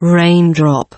raindrop.